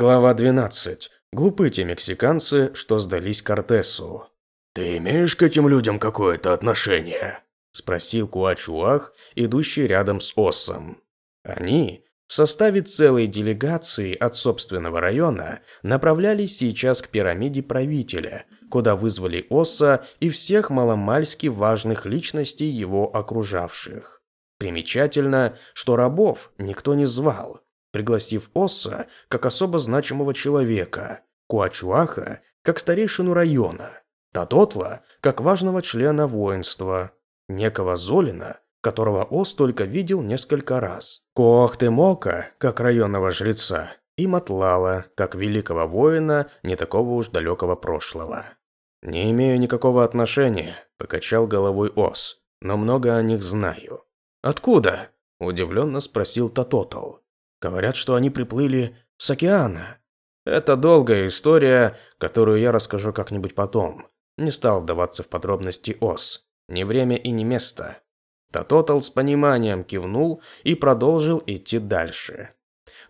Глава 12. Глупы те мексиканцы, что сдались Кортесу. «Ты имеешь к этим людям какое-то отношение?» – спросил Куачуах, идущий рядом с Оссом. Они, в составе целой делегации от собственного района, направлялись сейчас к пирамиде правителя, куда вызвали Осса и всех маломальски важных личностей его окружавших. Примечательно, что рабов никто не звал, пригласив Осса как особо значимого человека, Куачуаха как старейшину района, Татотла как важного члена воинства, некого Золина, которого Ос только видел несколько раз, Коахтемока как районного жреца и Матлала как великого воина не такого уж далекого прошлого. «Не имею никакого отношения», – покачал головой Ос, – «но много о них знаю». «Откуда?» – удивленно спросил Татотл. Говорят, что они приплыли с океана. Это долгая история, которую я расскажу как-нибудь потом. Не стал вдаваться в подробности ос. Не время и не место. Татотал с пониманием кивнул и продолжил идти дальше.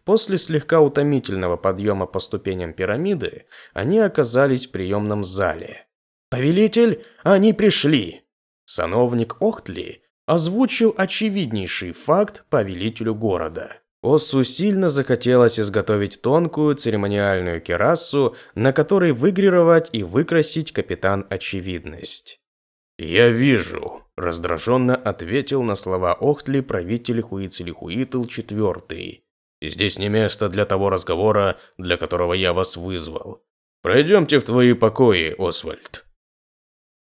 После слегка утомительного подъема по ступеням пирамиды, они оказались в приемном зале. «Повелитель, они пришли!» Сановник Охтли озвучил очевиднейший факт повелителю города. Оссу сильно захотелось изготовить тонкую церемониальную керасу, на которой выгравировать и выкрасить капитан Очевидность. «Я вижу», – раздраженно ответил на слова Охтли правитель Хуицелихуитл IV. «Здесь не место для того разговора, для которого я вас вызвал. Пройдемте в твои покои, Освальд».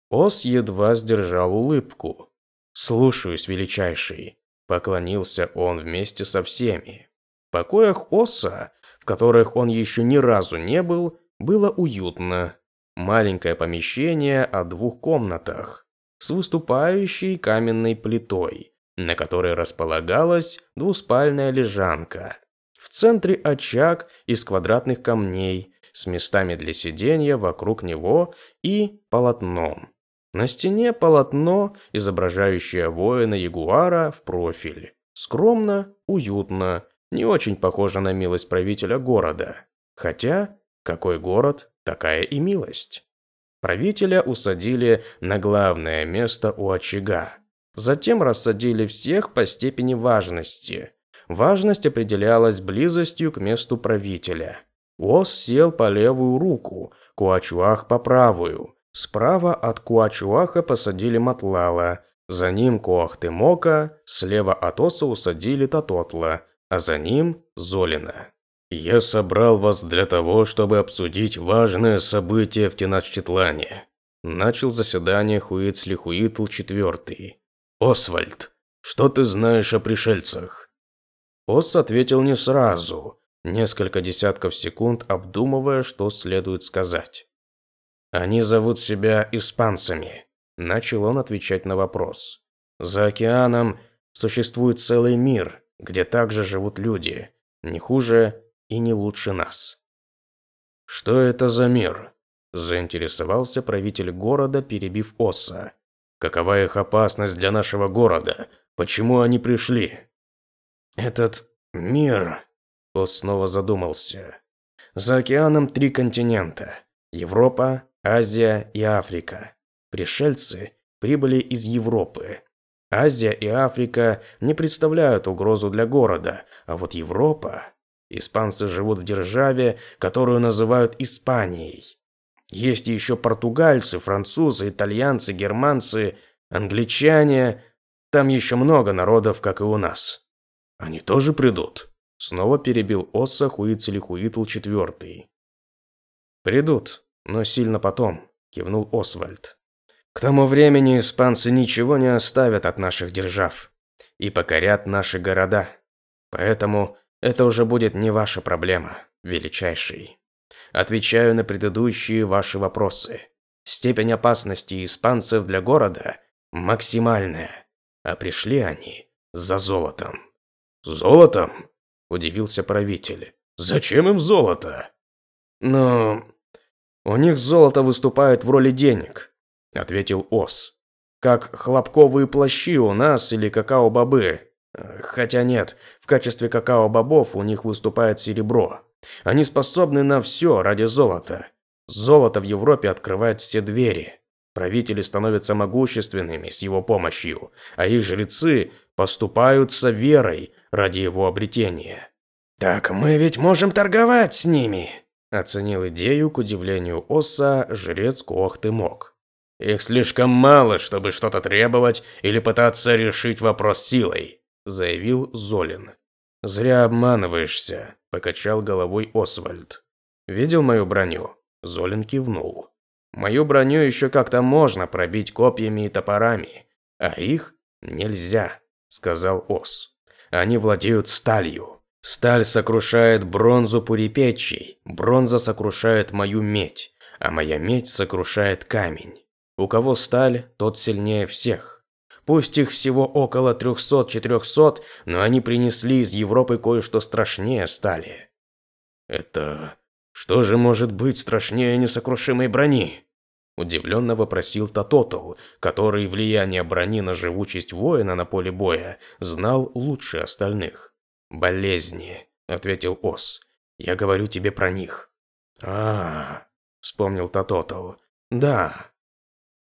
Ос едва сдержал улыбку. «Слушаюсь, величайший». Поклонился он вместе со всеми. В покоях Оса, в которых он еще ни разу не был, было уютно. Маленькое помещение о двух комнатах с выступающей каменной плитой, на которой располагалась двуспальная лежанка. В центре очаг из квадратных камней с местами для сидения вокруг него и полотном. На стене полотно, изображающее воина-ягуара в профиль. Скромно, уютно, не очень похоже на милость правителя города. Хотя, какой город, такая и милость. Правителя усадили на главное место у очага. Затем рассадили всех по степени важности. Важность определялась близостью к месту правителя. Ос сел по левую руку, Куачуах по правую – Справа от Куачуаха посадили Матлала, за ним Куахтемока, слева от Оса усадили Татотла, а за ним Золина. «Я собрал вас для того, чтобы обсудить важное событие в Теначтитлане», начал заседание Хуицли-Хуитл IV. «Освальд, что ты знаешь о пришельцах?» Ос ответил не сразу, несколько десятков секунд обдумывая, что следует сказать. Они зовут себя испанцами. Начал он отвечать на вопрос. За океаном существует целый мир, где также живут люди, не хуже и не лучше нас. Что это за мир? Заинтересовался правитель города, перебив Оса. Какова их опасность для нашего города? Почему они пришли? Этот мир... Ос снова задумался. За океаном три континента. Европа, Азия и Африка. Пришельцы прибыли из Европы. Азия и Африка не представляют угрозу для города, а вот Европа... Испанцы живут в державе, которую называют Испанией. Есть еще португальцы, французы, итальянцы, германцы, англичане. Там еще много народов, как и у нас. Они тоже придут? Снова перебил Осса Хуицелихуитл IV. Придут, но сильно потом», – кивнул Освальд. «К тому времени испанцы ничего не оставят от наших держав и покорят наши города. Поэтому это уже будет не ваша проблема, величайший. Отвечаю на предыдущие ваши вопросы. Степень опасности испанцев для города максимальная, а пришли они за золотом». «Золотом?» – удивился правитель. «Зачем им золото?» «Ну, «У них золото выступает в роли денег», – ответил Ос. «Как хлопковые плащи у нас или какао-бобы. Хотя нет, в качестве какао-бобов у них выступает серебро. Они способны на все ради золота. Золото в Европе открывает все двери. Правители становятся могущественными с его помощью, а их жрецы поступаются верой ради его обретения. «Так мы ведь можем торговать с ними!» Оценил идею, к удивлению Оса, жрец Кохты мог. «Их слишком мало, чтобы что-то требовать или пытаться решить вопрос силой», заявил Золин. «Зря обманываешься», – покачал головой Освальд. «Видел мою броню?» Золин кивнул. «Мою броню еще как-то можно пробить копьями и топорами, а их нельзя», – сказал Ос. «Они владеют сталью. Сталь сокрушает бронзу пурипечий, бронза сокрушает мою медь, а моя медь сокрушает камень. У кого сталь, тот сильнее всех. Пусть их всего около 300-400, но они принесли из Европы кое-что страшнее стали. Это что же может быть страшнее несокрушимой брони? Удивленно вопросил Татотл, который влияние брони на живучесть воина на поле боя знал лучше остальных. «Болезни», — ответил Ос. «Я говорю тебе про них». А, -а, -а вспомнил Татотл. «Да,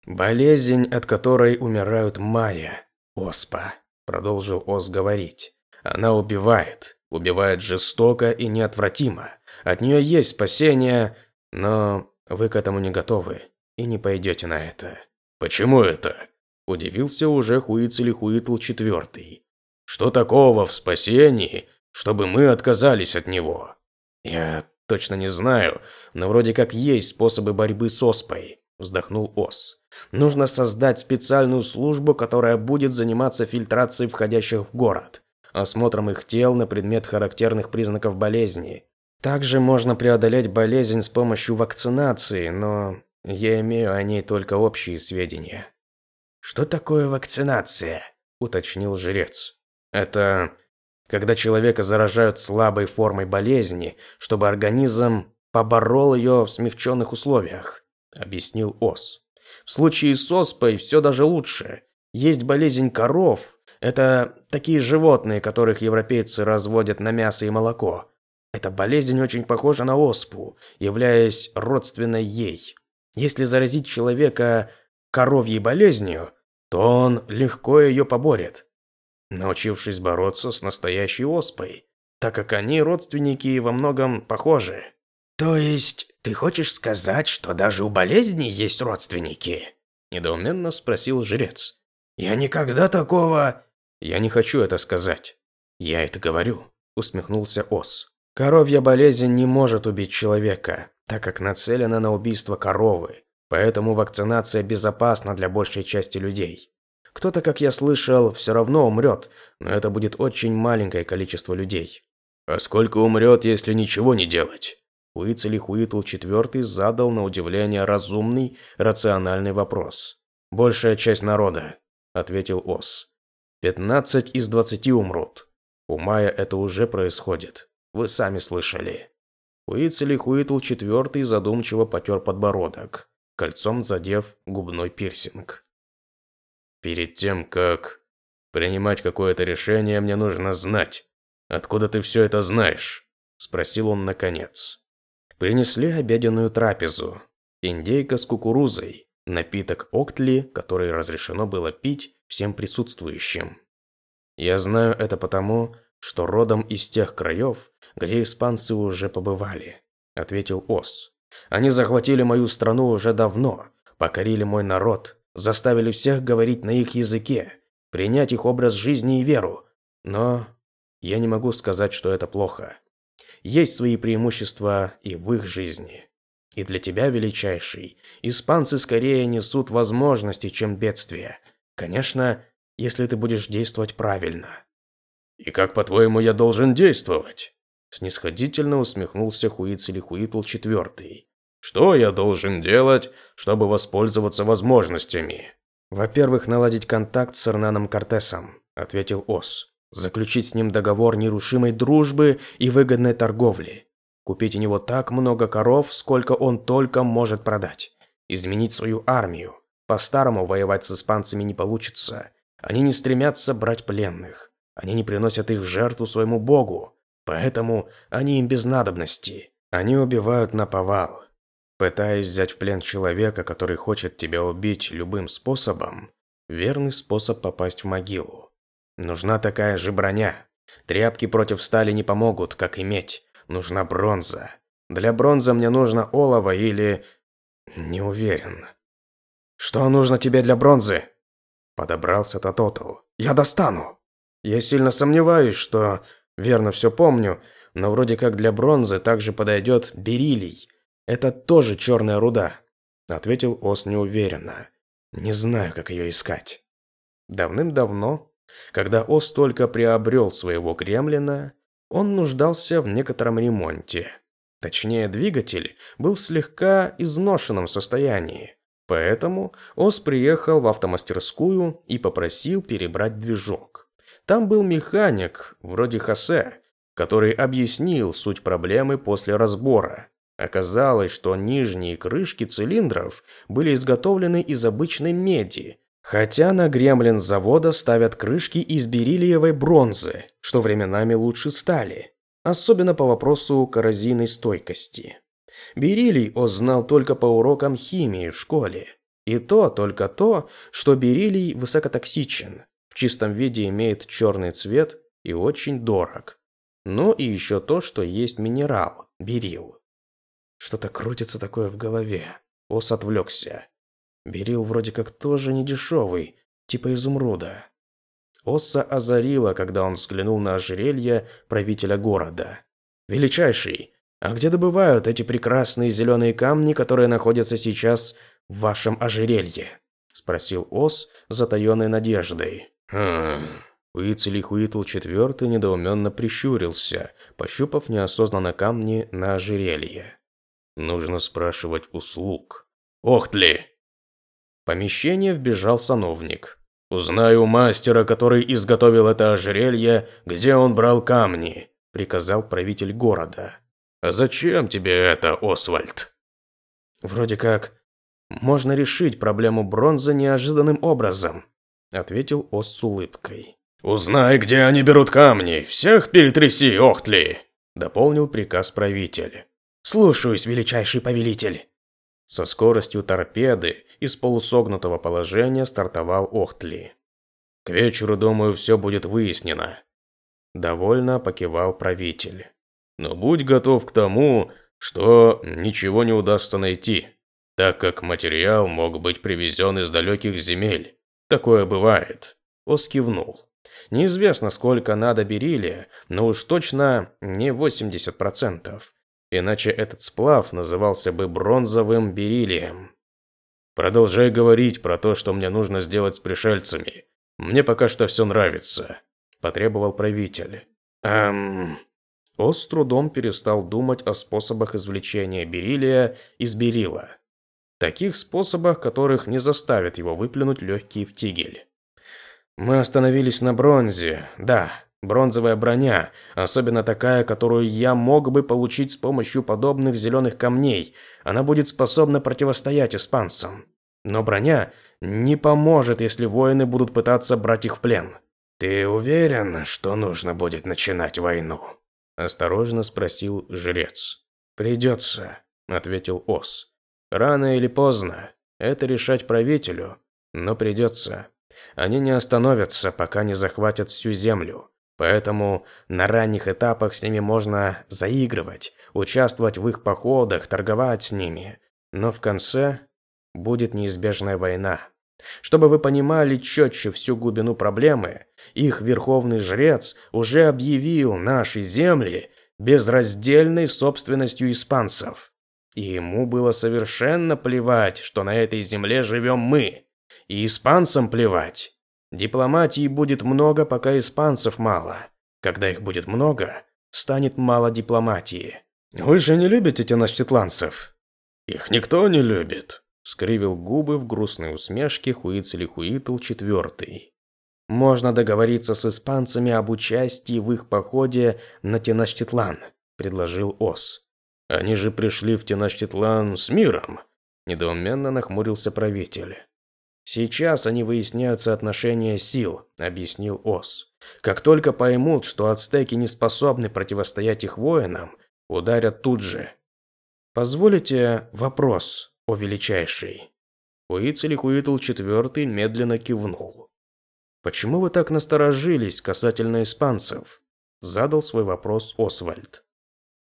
болезнь, от которой умирают майя, оспа», — продолжил Ос говорить. «Она убивает, убивает жестоко и неотвратимо. От нее есть спасение, но вы к этому не готовы и не пойдете на это». «Почему это?» – удивился уже Хуицелихуитл четвертый. «Что такого в спасении, чтобы мы отказались от него?» «Я точно не знаю, но вроде как есть способы борьбы с оспой», – вздохнул Ос. «Нужно создать специальную службу, которая будет заниматься фильтрацией входящих в город, осмотром их тел на предмет характерных признаков болезни. Также можно преодолеть болезнь с помощью вакцинации, но я имею о ней только общие сведения. Что такое вакцинация? уточнил жрец. Это когда человека заражают слабой формой болезни, чтобы организм поборол ее в смягченных условиях, объяснил Ос. В случае с оспой все даже лучше. Есть болезнь коров. Это такие животные, которых европейцы разводят на мясо и молоко. Эта болезнь очень похожа на оспу, являясь родственной ей. Если заразить человека коровьей болезнью, то он легко ее поборет, научившись бороться с настоящей оспой, так как они родственники во многом похожи. То есть ты хочешь сказать, что даже у болезни есть родственники? недоуменно спросил жрец. Я никогда такого Я не хочу это сказать. Я это говорю, усмехнулся Ос. Коровья болезнь не может убить человека, так как нацелена на убийство коровы, поэтому вакцинация безопасна для большей части людей. Кто-то, как я слышал, все равно умрет, но это будет очень маленькое количество людей. А сколько умрет, если ничего не делать? Уицели Хуитл IV задал на удивление разумный, рациональный вопрос. «Большая часть народа», – ответил Ос. «Пятнадцать из двадцати умрут. У Майя это уже происходит. Вы сами слышали». Уицели Хуитл IV задумчиво потер подбородок, кольцом задев губной пирсинг. «Перед тем, как принимать какое-то решение, мне нужно знать, откуда ты все это знаешь?» – спросил он наконец. Принесли обеденную трапезу. Индейка с кукурузой, напиток октли, который разрешено было пить всем присутствующим. Я знаю это потому, что родом из тех краев, где испанцы уже побывали», – ответил Ос. «Они захватили мою страну уже давно, покорили мой народ, заставили всех говорить на их языке, принять их образ жизни и веру. Но я не могу сказать, что это плохо. Есть свои преимущества и в их жизни. И для тебя, величайший, испанцы скорее несут возможности, чем бедствия. Конечно, если ты будешь действовать правильно». «И как, по-твоему, я должен действовать?» Снисходительно усмехнулся Хуицелихуитл четвертый. Что я должен делать, чтобы воспользоваться возможностями? Во-первых, наладить контакт с Эрнаном Кортесом, ответил Ос. Заключить с ним договор нерушимой дружбы и выгодной торговли. Купить у него так много коров, сколько он только может продать. Изменить свою армию. По-старому воевать с испанцами не получится. Они не стремятся брать пленных. Они не приносят их в жертву своему богу, поэтому они им без надобности. Они убивают на повал. Пытаясь взять в плен человека, который хочет тебя убить любым способом, верный способ попасть в могилу. Нужна такая же броня. Тряпки против стали не помогут, как и медь. Нужна бронза. Для бронзы мне нужно олово или... Не уверен. Что нужно тебе для бронзы? Подобрался Тототл. Я достану. Я сильно сомневаюсь, что верно все помню, но вроде как для бронзы также подойдет бериллий. Это тоже черная руда, ответил Ос неуверенно. Не знаю, как ее искать. Давным-давно, когда Ос только приобрел своего гремлина, он нуждался в некотором ремонте. Точнее, двигатель был слегка изношенном состоянии. Поэтому Ос приехал в автомастерскую и попросил перебрать движок. Там был механик, вроде Хосе, который объяснил суть проблемы после разбора. Оказалось, что нижние крышки цилиндров были изготовлены из обычной меди, хотя на гремлин завода ставят крышки из бериллиевой бронзы, что временами лучше стали, особенно по вопросу коррозийной стойкости. Бериллий Оз знал только по урокам химии в школе. И то только то, что бериллий высокотоксичен, в чистом виде имеет черный цвет и очень дорог. Но и еще то, что есть минерал – берил. Что-то крутится такое в голове. Ос отвлекся. Берил вроде как тоже не дешевый, типа изумруда. Осса озарила, когда он взглянул на ожерелье правителя города. «Величайший, а где добывают эти прекрасные зеленые камни, которые находятся сейчас в вашем ожерелье?» Спросил Ос, затаенной надеждой. «Хм...» Уицелихуитл IV недоуменно прищурился, пощупав неосознанно камни на ожерелье. Нужно спрашивать услуг. Охтли! Помещение вбежал сановник. «Узнаю мастера, который изготовил это ожерелье, где он брал камни», – приказал правитель города. «А зачем тебе это, Освальд?» «Вроде как можно решить проблему бронзы неожиданным образом», – ответил Ос с улыбкой. «Узнай, где они берут камни, всех перетряси, Охтли!» – дополнил приказ правитель. «Слушаюсь, величайший повелитель!» Со скоростью торпеды из полусогнутого положения стартовал Охтли. «К вечеру, думаю, все будет выяснено», – довольно покивал правитель. «Но будь готов к тому, что ничего не удастся найти, так как материал мог быть привезен из далеких земель. Такое бывает». Ос кивнул. Неизвестно, сколько надо бериллия, но уж точно не 80%. Иначе этот сплав назывался бы бронзовым бериллием. Продолжай говорить про то, что мне нужно сделать с пришельцами. Мне пока что все нравится, потребовал правитель. Эм... Ос с трудом перестал думать о способах извлечения бериллия из берила. Таких способах, которых не заставят его выплюнуть легкий в тигель. Мы остановились на бронзе, да, Бронзовая броня, особенно такая, которую я мог бы получить с помощью подобных зеленых камней, она будет способна противостоять испанцам. Но броня не поможет, если воины будут пытаться брать их в плен. «Ты уверен, что нужно будет начинать войну?» – осторожно спросил жрец. «Придется», – ответил Ос. «Рано или поздно. Это решать правителю. Но придется. Они не остановятся, пока не захватят всю землю. Поэтому на ранних этапах с ними можно заигрывать, участвовать в их походах, торговать с ними. Но в конце будет неизбежная война. Чтобы вы понимали четче всю глубину проблемы, их верховный жрец уже объявил наши земли безраздельной собственностью испанцев. И ему было совершенно плевать, что на этой земле живем мы. И испанцам плевать. Дипломатии будет много, пока испанцев мало. Когда их будет много, станет мало дипломатии. Вы же не любите теночтитландцев? Их никто не любит, скривил губы в грустной усмешке Хуицелихуитл IV. Можно договориться с испанцами об участии в их походе на Теночтитлан, предложил Ос. Они же пришли в Теночтитлан с миром, недоуменно нахмурился правитель. Сейчас они выясняют соотношение сил, объяснил Ос. Как только поймут, что ацтеки не способны противостоять их воинам, ударят тут же. Позволите вопрос, о величайший. Уицелихуитл IV медленно кивнул. «Почему вы так насторожились касательно испанцев?» Задал свой вопрос Освальд.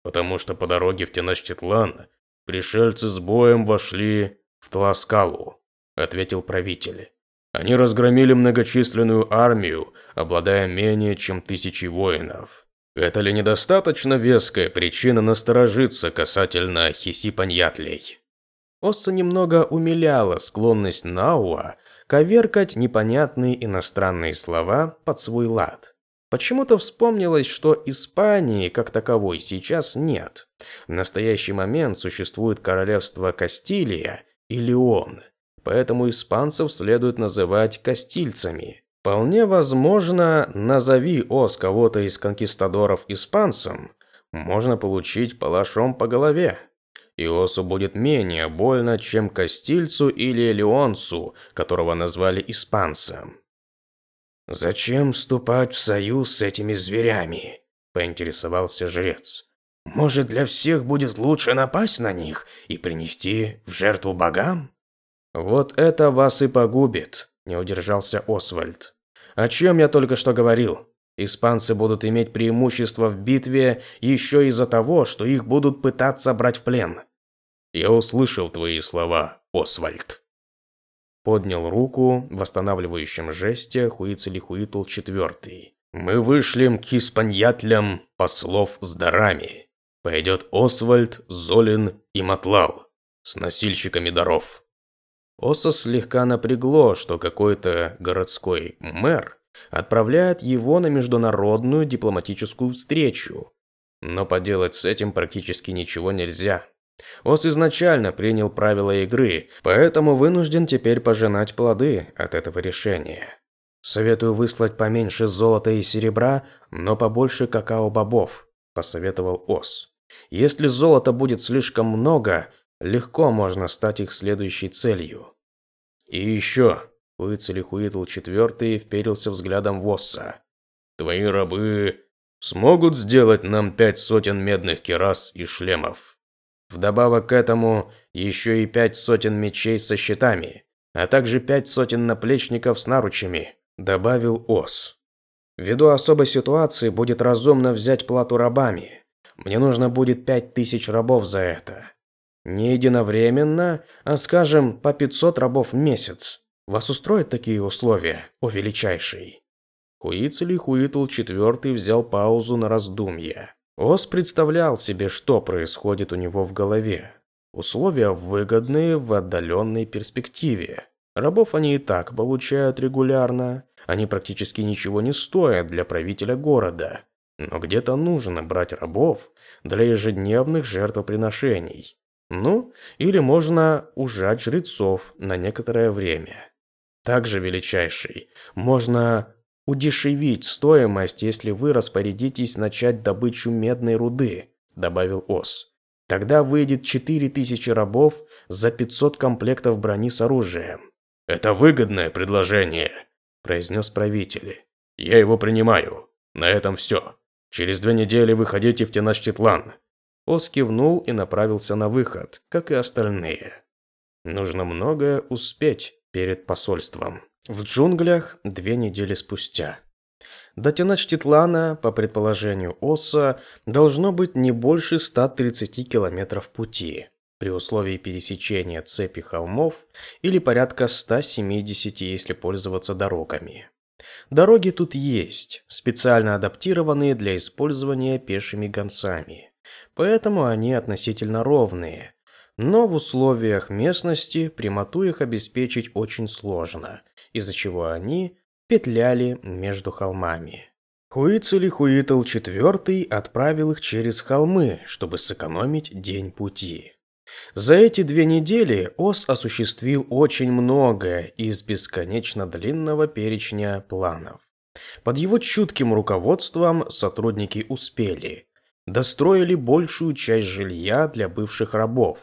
«Потому что по дороге в Теночтитлан пришельцы с боем вошли в Тласкалу», ответил правитель. «Они разгромили многочисленную армию, обладая менее чем тысячей воинов. Это ли недостаточно веская причина насторожиться касательно хисипаньятлей?» Осса немного умиляла склонность Науа коверкать непонятные иностранные слова под свой лад. Почему-то вспомнилось, что Испании как таковой сейчас нет. В настоящий момент существует королевство Кастилия и Леон, поэтому испанцев следует называть кастильцами. Вполне возможно, назови Ос кого-то из конкистадоров испанцем, можно получить палашом по голове. Иосу будет менее больно, чем Кастильцу или Леонцу, которого назвали испанцем. «Зачем вступать в союз с этими зверями?» – поинтересовался жрец. «Может, для всех будет лучше напасть на них и принести в жертву богам?» «Вот это вас и погубит», – не удержался Освальд. «О чем я только что говорил? Испанцы будут иметь преимущество в битве еще из-за того, что их будут пытаться брать в плен. Я услышал твои слова, Освальд. Поднял руку в восстанавливающем жесте Хуицелихуитл IV. Мы вышлем к испаньятлям послов с дарами. Пойдет Освальд, Золин и Матлал с носильщиками даров. Оса слегка напрягло, что какой-то городской мэр отправляет его на международную дипломатическую встречу. Но поделать с этим практически ничего нельзя. Ос изначально принял правила игры, поэтому вынужден теперь пожинать плоды от этого решения. Советую выслать поменьше золота и серебра, но побольше какао-бобов, посоветовал Ос. Если золота будет слишком много, легко можно стать их следующей целью. И еще, Уицелихуитл IV вперился взглядом в Осса. «Твои рабы смогут сделать нам пять сотен медных керас и шлемов. Вдобавок к этому еще и пять сотен мечей со щитами, а также пять сотен наплечников с наручами», – добавил Ос. «Ввиду особой ситуации будет разумно взять плату рабами. Мне нужно будет пять тысяч рабов за это. Не единовременно, а, скажем, по 500 рабов в месяц. Вас устроят такие условия, о величайший?» Хуицели Хуитл IV взял паузу на раздумье. Ос представлял себе, что происходит у него в голове. Условия выгодные в отдаленной перспективе. Рабов они и так получают регулярно. Они практически ничего не стоят для правителя города. Но где-то нужно брать рабов для ежедневных жертвоприношений. Ну, или можно ужать жрецов на некоторое время. Также, величайший, можно удешевить стоимость, если вы распорядитесь начать добычу медной руды, добавил Ос. Тогда выйдет 4000 рабов за 500 комплектов брони с оружием. Это выгодное предложение, произнес правитель. Я его принимаю. На этом все. Через две недели выходите в Тенашчитлан. Ос кивнул и направился на выход, как и остальные. Нужно многое успеть перед посольством. В джунглях две недели спустя. До Теночтитлана, по предположению Оса, должно быть не больше 130 километров пути, при условии пересечения цепи холмов или порядка 170, если пользоваться дорогами. Дороги тут есть, специально адаптированные для использования пешими гонцами, поэтому они относительно ровные, но в условиях местности прямоту их обеспечить очень сложно, из-за чего они петляли между холмами. Хуицели Хуитл IV отправил их через холмы, чтобы сэкономить день пути. За эти две недели Ос осуществил очень многое из бесконечно длинного перечня планов. Под его чутким руководством сотрудники успели. Достроили большую часть жилья для бывших рабов,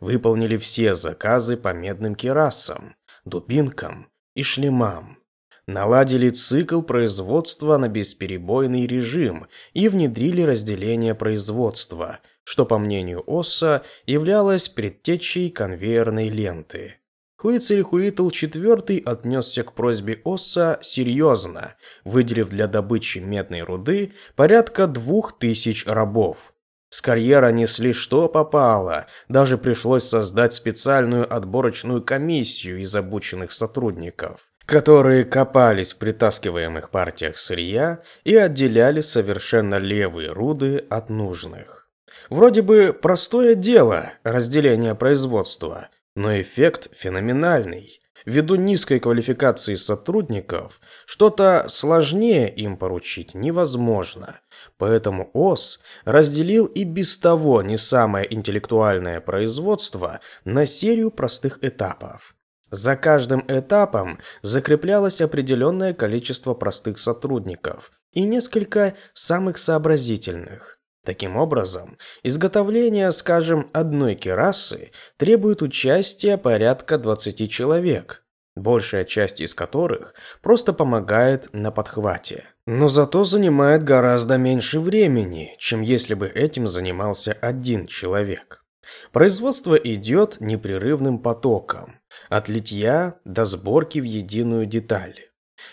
выполнили все заказы по медным керасам, дубинкам и шлемам. Наладили цикл производства на бесперебойный режим и внедрили разделение производства, что, по мнению Осса, являлось предтечей конвейерной ленты. Хуицелихуитл IV отнесся к просьбе Осса серьезно, выделив для добычи медной руды порядка двух тысяч рабов. С карьера несли что попало, даже пришлось создать специальную отборочную комиссию из обученных сотрудников, которые копались в притаскиваемых партиях сырья и отделяли совершенно левые руды от нужных. Вроде бы простое дело разделение производства, но эффект феноменальный. Ввиду низкой квалификации сотрудников, что-то сложнее им поручить невозможно. Поэтому ОС разделил и без того не самое интеллектуальное производство на серию простых этапов. За каждым этапом закреплялось определенное количество простых сотрудников и несколько самых сообразительных. Таким образом, изготовление, скажем, одной керасы требует участия порядка 20 человек, большая часть из которых просто помогает на подхвате. Но зато занимает гораздо меньше времени, чем если бы этим занимался один человек. Производство идет непрерывным потоком, от литья до сборки в единую деталь.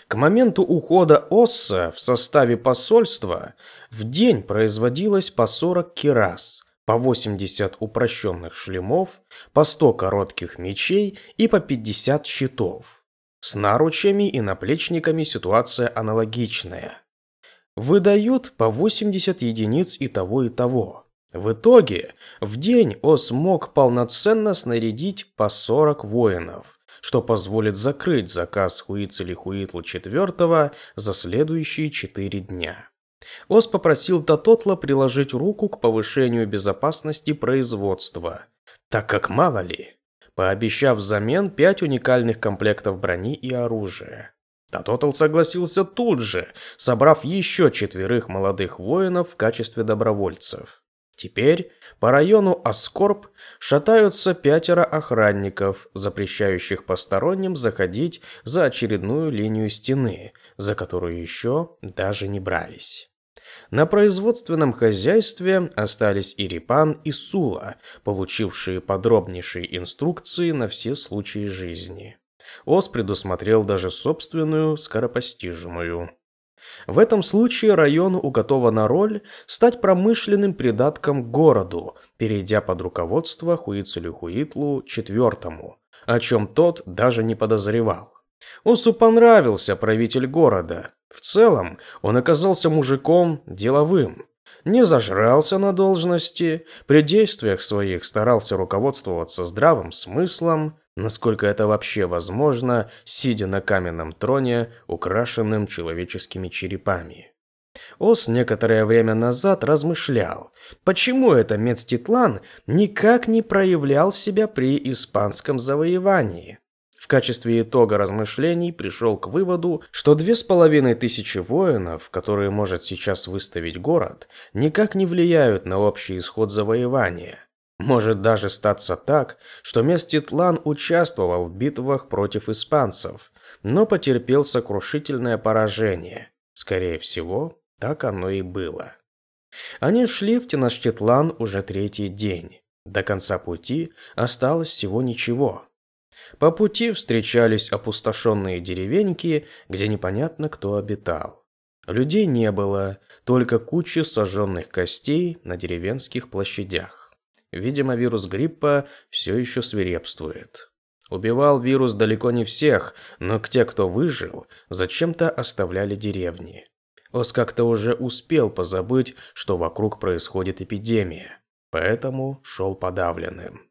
К моменту ухода Осса в составе посольства в день производилось по 40 кирас, по 80 упрощенных шлемов, по 100 коротких мечей и по 50 щитов. С наручами и наплечниками ситуация аналогичная. Выдают по 80 единиц и того и того. В итоге в день Ос мог полноценно снарядить по 40 воинов что позволит закрыть заказ Хуицелихуитла IV за следующие четыре дня. Ос попросил Татотла приложить руку к повышению безопасности производства, так как мало ли, пообещав взамен пять уникальных комплектов брони и оружия. Татотл согласился тут же, собрав еще четверых молодых воинов в качестве добровольцев. Теперь по району Аскорб шатаются пятеро охранников, запрещающих посторонним заходить за очередную линию стены, за которую еще даже не брались. На производственном хозяйстве остались и Рипан, и Сула, получившие подробнейшие инструкции на все случаи жизни. Ос предусмотрел даже собственную скоропостижимую. В этом случае району уготована роль стать промышленным придатком городу, перейдя под руководство Хуицелю-Хуитлу IV, о чем тот даже не подозревал. Осу понравился правитель города. В целом он оказался мужиком деловым. Не зажрался на должности, при действиях своих старался руководствоваться здравым смыслом, насколько это вообще возможно, сидя на каменном троне, украшенном человеческими черепами. Ос некоторое время назад размышлял, почему это Мецтитлан никак не проявлял себя при испанском завоевании. В качестве итога размышлений пришел к выводу, что две с половиной тысячи воинов, которые может сейчас выставить город, никак не влияют на общий исход завоевания. Может даже статься так, что Меститлан участвовал в битвах против испанцев, но потерпел сокрушительное поражение. Скорее всего, так оно и было. Они шли в Теночтитлан уже третий день. До конца пути осталось всего ничего. По пути встречались опустошенные деревеньки, где непонятно кто обитал. Людей не было, только куча сожженных костей на деревенских площадях. Видимо, вирус гриппа все еще свирепствует. Убивал вирус далеко не всех, но те, кто выжил, зачем-то оставляли деревни. Ос как-то уже успел позабыть, что вокруг происходит эпидемия, поэтому шел подавленным.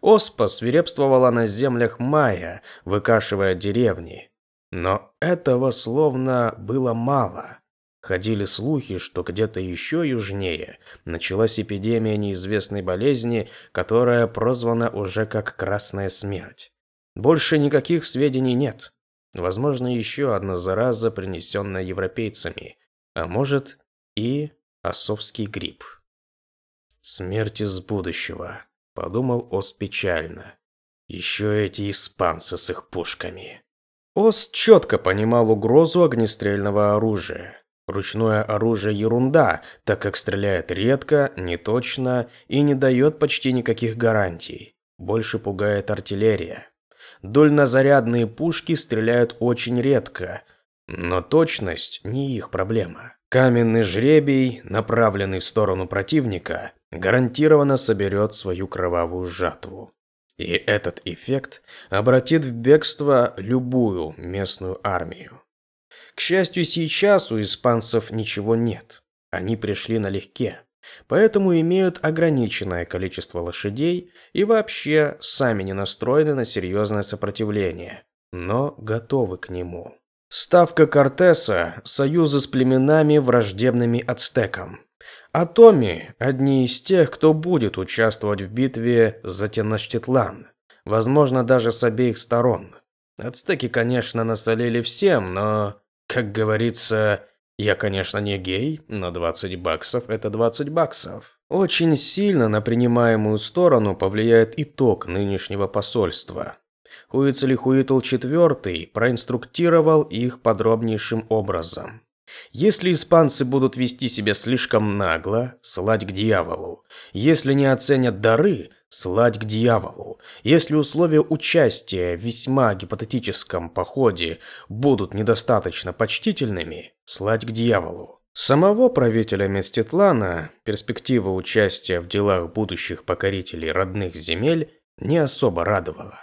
Оспа свирепствовала на землях Майя, выкашивая деревни. Но этого словно было мало. Ходили слухи, что где-то еще южнее началась эпидемия неизвестной болезни, которая прозвана уже как «Красная смерть». Больше никаких сведений нет. Возможно, еще одна зараза, принесенная европейцами, а может и осовский грипп. «Смерть из будущего», — подумал Ос печально. Еще эти испанцы с их пушками. Ос четко понимал угрозу огнестрельного оружия. Ручное оружие ерунда, так как стреляет редко, неточно и не дает почти никаких гарантий. Больше пугает артиллерия. Дульнозарядные пушки стреляют очень редко, но точность не их проблема. Каменный жребий, направленный в сторону противника, гарантированно соберет свою кровавую жатву. И этот эффект обратит в бегство любую местную армию. К счастью, сейчас у испанцев ничего нет. Они пришли налегке, поэтому имеют ограниченное количество лошадей и вообще сами не настроены на серьезное сопротивление, но готовы к нему. Ставка Кортеса – союзы с племенами, враждебными ацтекам. А Томи – одни из тех, кто будет участвовать в битве за Теночтитлан, возможно, даже с обеих сторон. Ацтеки, конечно, насолили всем, но как говорится, я, конечно, не гей, но 20 баксов – это 20 баксов. Очень сильно на принимаемую сторону повлияет итог нынешнего посольства. Хуицелихуитл IV проинструктировал их подробнейшим образом. Если испанцы будут вести себя слишком нагло, слать к дьяволу. Если не оценят дары, слать к дьяволу. Если условия участия в весьма гипотетическом походе будут недостаточно почтительными, слать к дьяволу. Самого правителя Меститлана перспектива участия в делах будущих покорителей родных земель не особо радовала.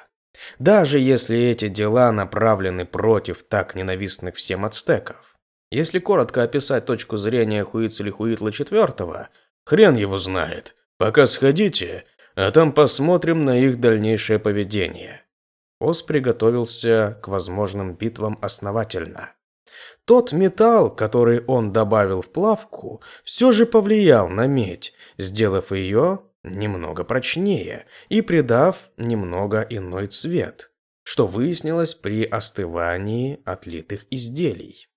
Даже если эти дела направлены против так ненавистных всем ацтеков. Если коротко описать точку зрения Хуицелихуитла IV, хрен его знает. Пока сходите а там посмотрим на их дальнейшее поведение. Ос приготовился к возможным битвам основательно. Тот металл, который он добавил в плавку, все же повлиял на медь, сделав ее немного прочнее и придав немного иной цвет, что выяснилось при остывании отлитых изделий.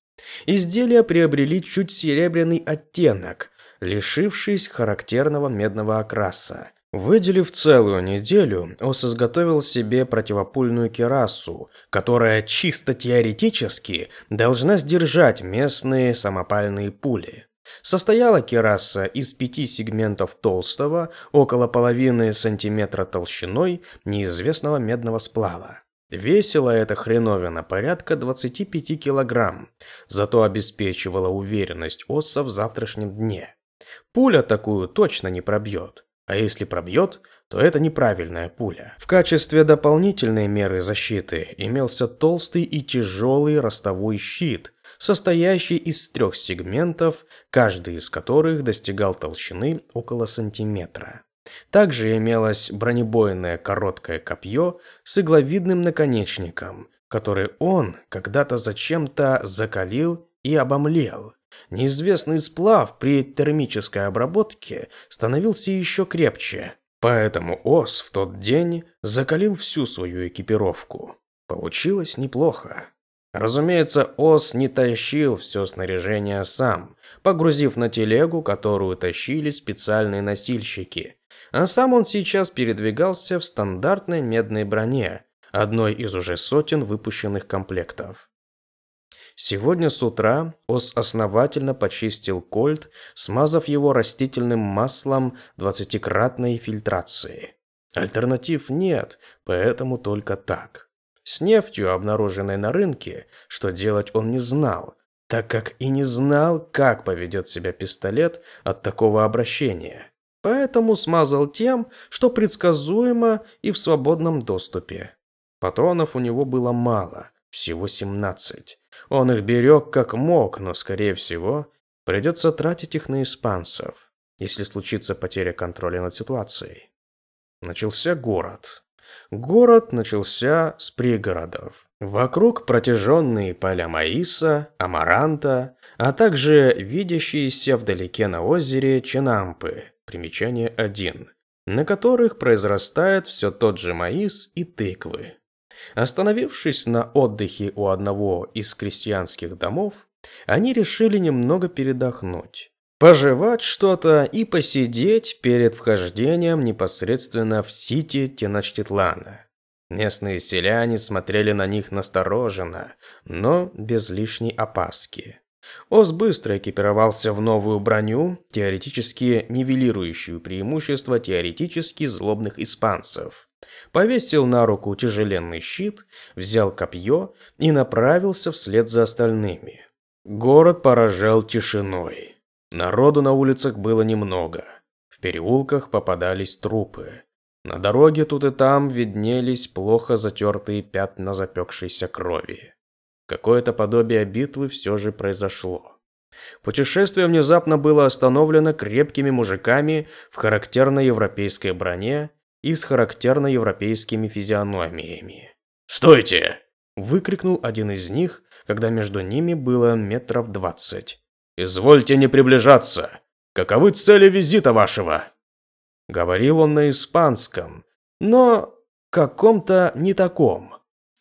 Изделия приобрели чуть серебряный оттенок, лишившись характерного медного окраса, Выделив целую неделю, Ос изготовил себе противопульную керасу, которая чисто теоретически должна сдержать местные самопальные пули. Состояла кераса из пяти сегментов толстого, около половины сантиметра толщиной, неизвестного медного сплава. Весила эта хреновина порядка 25 килограмм, зато обеспечивала уверенность Осса в завтрашнем дне. Пуля такую точно не пробьет. А если пробьет, то это неправильная пуля. В качестве дополнительной меры защиты имелся толстый и тяжелый ростовой щит, состоящий из трех сегментов, каждый из которых достигал толщины около сантиметра. Также имелось бронебойное короткое копье с игловидным наконечником, который он когда-то зачем-то закалил и обомлел, Неизвестный сплав при термической обработке становился еще крепче. Поэтому Ос в тот день закалил всю свою экипировку. Получилось неплохо. Разумеется, Ос не тащил все снаряжение сам, погрузив на телегу, которую тащили специальные носильщики. А сам он сейчас передвигался в стандартной медной броне, одной из уже сотен выпущенных комплектов. Сегодня с утра Ос основательно почистил кольт, смазав его растительным маслом двадцатикратной фильтрации. Альтернатив нет, поэтому только так. С нефтью, обнаруженной на рынке, что делать он не знал, так как и не знал, как поведет себя пистолет от такого обращения. Поэтому смазал тем, что предсказуемо и в свободном доступе. Патронов у него было мало, всего 17. Он их берег как мог, но, скорее всего, придется тратить их на испанцев, если случится потеря контроля над ситуацией. Начался город. Город начался с пригородов. Вокруг протяженные поля маиса, амаранта, а также видящиеся вдалеке на озере Ченампы, примечание 1, на которых произрастает все тот же маис и тыквы. Остановившись на отдыхе у одного из крестьянских домов, они решили немного передохнуть, пожевать что-то и посидеть перед вхождением непосредственно в сити Теночтитлана. Местные селяне смотрели на них настороженно, но без лишней опаски. Ос быстро экипировался в новую броню, теоретически нивелирующую преимущества теоретически злобных испанцев. Повесил на руку тяжеленный щит, взял копье и направился вслед за остальными. Город поражал тишиной. Народу на улицах было немного. В переулках попадались трупы. На дороге тут и там виднелись плохо затертые пятна запекшейся крови. Какое-то подобие битвы все же произошло. Путешествие внезапно было остановлено крепкими мужиками в характерной европейской броне и с характерно европейскими физиономиями. «Стойте!» – выкрикнул один из них, когда между ними было метров двадцать. «Извольте не приближаться! Каковы цели визита вашего?» Говорил он на испанском, но каком-то не таком.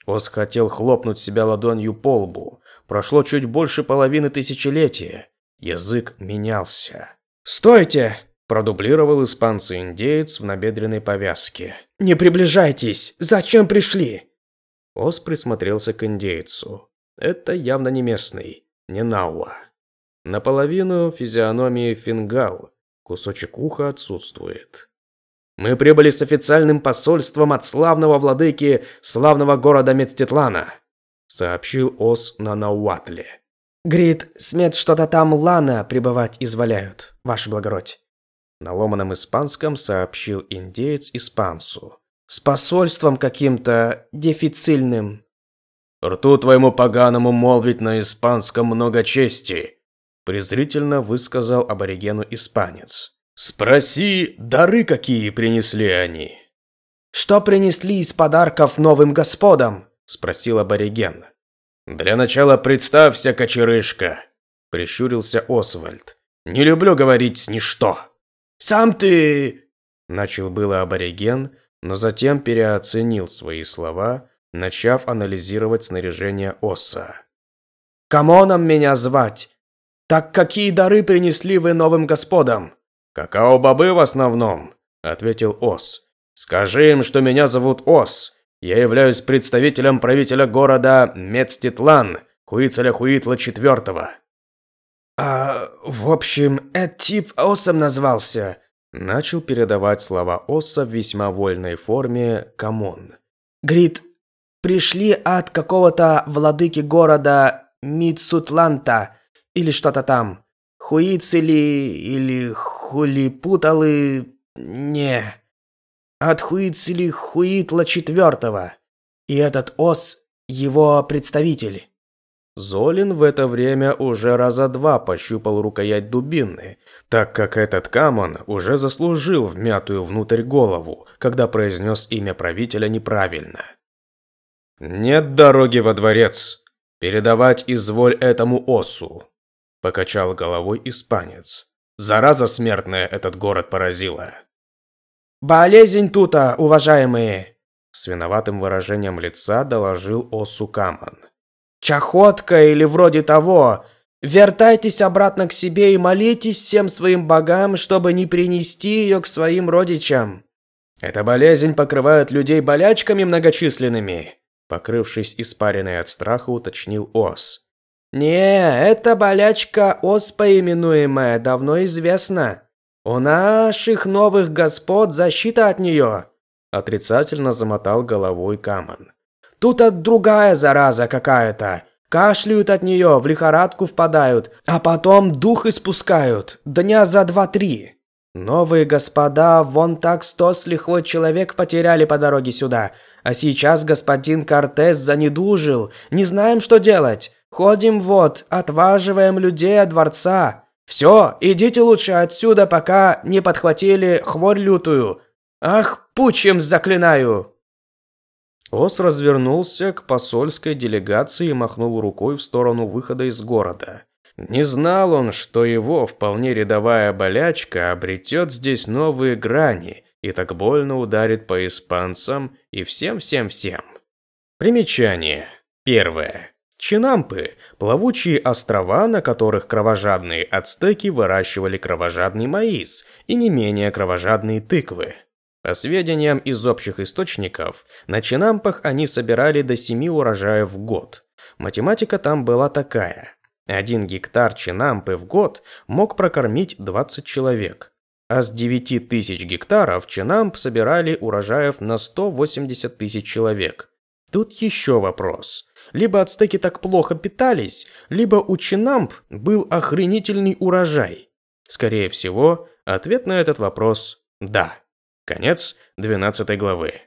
Ос хотел хлопнуть себя ладонью по лбу. Прошло чуть больше половины тысячелетия. Язык менялся. «Стойте!» – продублировал испанца-индеец в набедренной повязке. «Не приближайтесь! Зачем пришли?» Ос присмотрелся к индейцу. Это явно не местный, не Науа. Наполовину физиономии фингал, Кусочек уха отсутствует. Мы прибыли с официальным посольством от славного владыки славного города Мецтитлана, сообщил Ос на Науатле. Грит, смет что-то там лана прибывать изволяют, ваше благородь. На ломаном испанском сообщил индеец испанцу. С посольством каким-то дефицильным. Рту твоему поганому молвить на испанском много чести, презрительно высказал аборигену испанец. Спроси, дары какие принесли они. Что принесли из подарков новым господам? спросил абориген. Для начала представься, кочерышка, прищурился Освальд. Не люблю говорить ничто. Сам ты начал было абориген, но затем переоценил свои слова, начав анализировать снаряжение Оса. «Камоном меня звать, «Так какие дары принесли вы новым господам?» «Какао-бобы в основном», — ответил Ос. «Скажи им, что меня зовут Ос. Я являюсь представителем правителя города Мецтитлан, Хуицеля Хуитла IV». «А, в общем, этот тип Осом назвался», — начал передавать слова Оса в весьма вольной форме Камон. «Грит, пришли от какого-то владыки города Мицутланта, или что-то там. Хуицели или хулипуталы... Не. От Хуицели Хуитла четвертого. И этот ос – его представитель. Золин в это время уже раза два пощупал рукоять дубины, так как этот камон уже заслужил вмятую внутрь голову, когда произнес имя правителя неправильно. «Нет дороги во дворец. Передавать изволь этому осу. Покачал головой испанец. Зараза смертная этот город поразила. «Болезнь тута, уважаемые!» С виноватым выражением лица доложил Осу Каман. «Чахотка или вроде того. Вертайтесь обратно к себе и молитесь всем своим богам, чтобы не принести ее к своим родичам. Эта болезнь покрывает людей болячками многочисленными», покрывшись испаренной от страха, уточнил Ос. «Не, эта болячка оспа именуемая давно известна. У наших новых господ защита от нее», – отрицательно замотал головой Каман. «Тут от другая зараза какая-то. Кашляют от нее, в лихорадку впадают, а потом дух испускают. Дня за два-три. Новые господа, вон так сто с лихвой человек потеряли по дороге сюда. А сейчас господин Кортес занедужил. Не знаем, что делать. Ходим вот, отваживаем людей от дворца. Все, идите лучше отсюда, пока не подхватили хворь лютую. Ах, пучем заклинаю!» Ос развернулся к посольской делегации и махнул рукой в сторону выхода из города. Не знал он, что его вполне рядовая болячка обретет здесь новые грани и так больно ударит по испанцам и всем-всем-всем. Примечание. Первое. Чинампы – плавучие острова, на которых кровожадные ацтеки выращивали кровожадный маис и не менее кровожадные тыквы. По сведениям из общих источников, на Чинампах они собирали до 7 урожаев в год. Математика там была такая. Один гектар Чинампы в год мог прокормить 20 человек. А с 9 тысяч гектаров Чинамп собирали урожаев на 180 тысяч человек. Тут еще вопрос. Либо ацтеки так плохо питались, либо у Чинамп был охренительный урожай. Скорее всего, ответ на этот вопрос – да. Конец 12 главы.